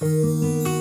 Música